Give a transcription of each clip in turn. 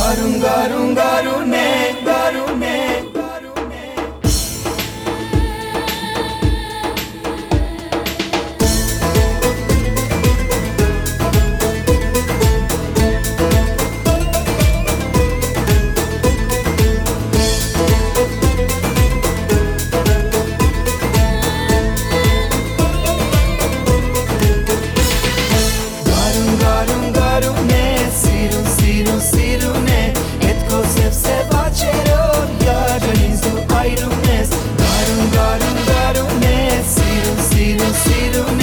गारू गारू गारू ने see the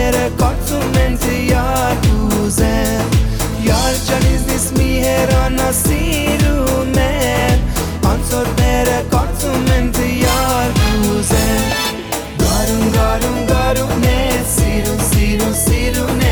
Մյուսները կարծում են թե յար ուզեմ Յար ջան ինձնից մի հերանա սիրում եմ Անցորդները կարծում են թե յար ուզեմ Գարում, գարում, գարում ես սիրում, սիրում, սիրում ես